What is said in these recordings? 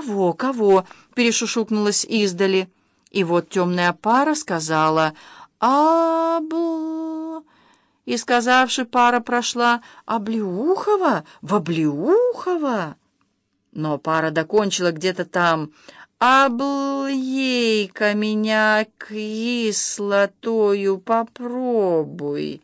«Кого, кого?» — перешушукнулась издали. И вот темная пара сказала «Абл...» И, сказавши, пара прошла «Облеухова? В Облеухова?» Но пара докончила где-то там «Облейка меня кислотою попробуй».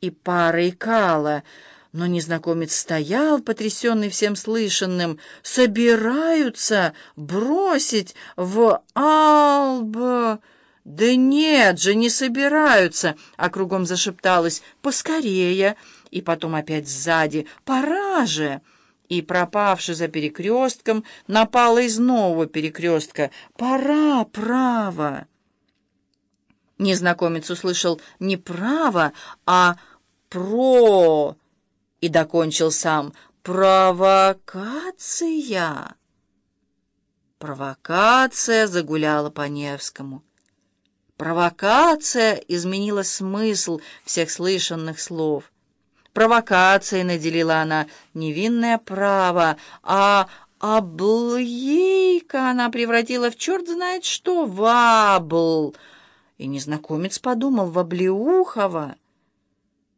И пара икала — но незнакомец стоял, потрясенный всем слышанным. «Собираются бросить в Алба...» «Да нет же, не собираются!» — а кругом зашепталось. «Поскорее!» И потом опять сзади. «Пора же!» И, пропавший за перекрестком, напала из нового перекрестка. «Пора, право!» Незнакомец услышал не «право», а «про» и докончил сам «Провокация!» Провокация загуляла по Невскому. Провокация изменила смысл всех слышанных слов. Провокацией наделила она невинное право, а облейка она превратила в черт знает что, в абл. И незнакомец подумал в облеухово.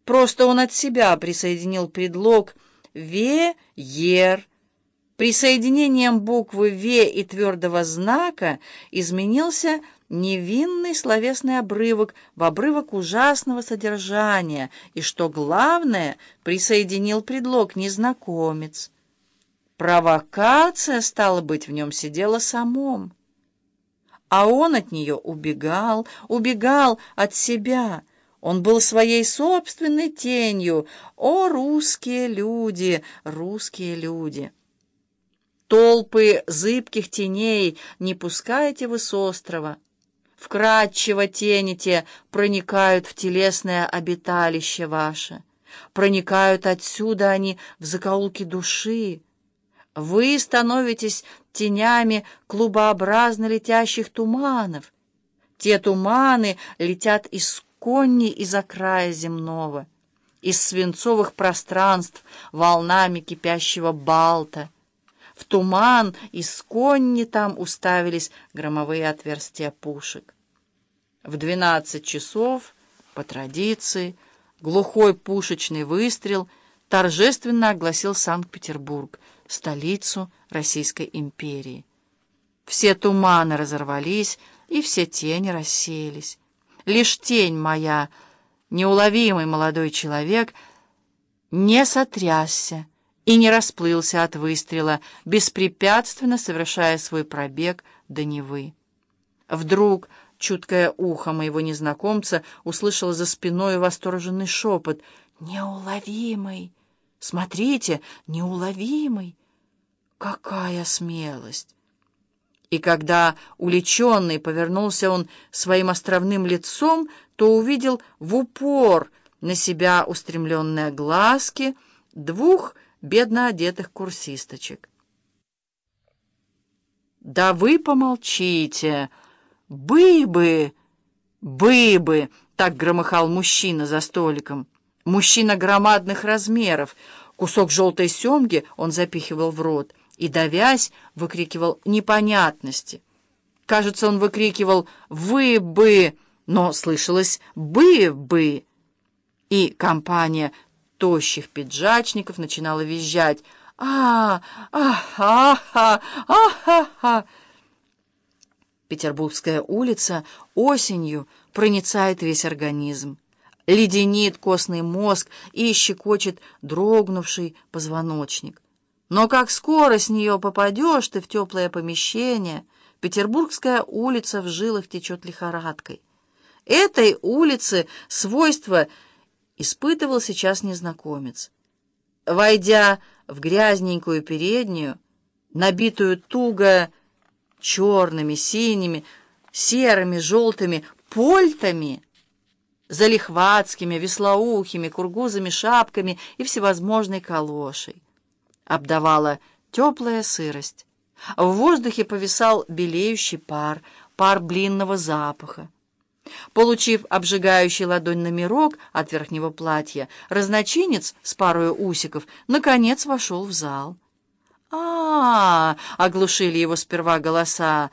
Просто он от себя присоединил предлог «ве-ер». Присоединением буквы «ве» и твердого знака изменился невинный словесный обрывок в обрывок ужасного содержания, и, что главное, присоединил предлог «незнакомец». Провокация, стало быть, в нем сидела самом. А он от нее убегал, убегал от себя — он был своей собственной тенью. О, русские люди, русские люди! Толпы зыбких теней не пускайте вы с острова. Вкрадчиво тени те проникают в телесное обиталище ваше. Проникают отсюда они в закоулки души. Вы становитесь тенями клубообразно летящих туманов. Те туманы летят из конни из-за края земного, из свинцовых пространств волнами кипящего балта. В туман из конни там уставились громовые отверстия пушек. В двенадцать часов, по традиции, глухой пушечный выстрел торжественно огласил Санкт-Петербург, столицу Российской империи. Все туманы разорвались, и все тени рассеялись лишь тень моя, неуловимый молодой человек, не сотрясся и не расплылся от выстрела, беспрепятственно совершая свой пробег до Невы. Вдруг чуткое ухо моего незнакомца услышало за спиной восторженный шепот. «Неуловимый! Смотрите, неуловимый! Какая смелость!» И когда, уличенный, повернулся он своим островным лицом, то увидел в упор на себя устремленные глазки двух бедно одетых курсисточек. «Да вы помолчите! Быбы! Быбы!» — так громыхал мужчина за столиком. Мужчина громадных размеров. Кусок желтой семги он запихивал в рот и, давясь, выкрикивал непонятности. Кажется, он выкрикивал «Вы бы!», но слышалось «Бы бы!». И компания тощих пиджачников начинала визжать а а а а а а Петербургская улица осенью проницает весь организм, леденит костный мозг и щекочет дрогнувший позвоночник. Но как скоро с нее попадешь ты в теплое помещение, Петербургская улица в жилах течет лихорадкой. Этой улице свойства испытывал сейчас незнакомец. Войдя в грязненькую переднюю, набитую туго черными, синими, серыми, желтыми польтами, залихватскими, веслоухими, кургузами, шапками и всевозможной калошей обдавала теплая сырость. В воздухе повисал белеющий пар, пар блинного запаха. Получив обжигающий ладонь номерок от верхнего платья, разночинец с парой усиков наконец вошел в зал. а, -а, -а оглушили его сперва голоса.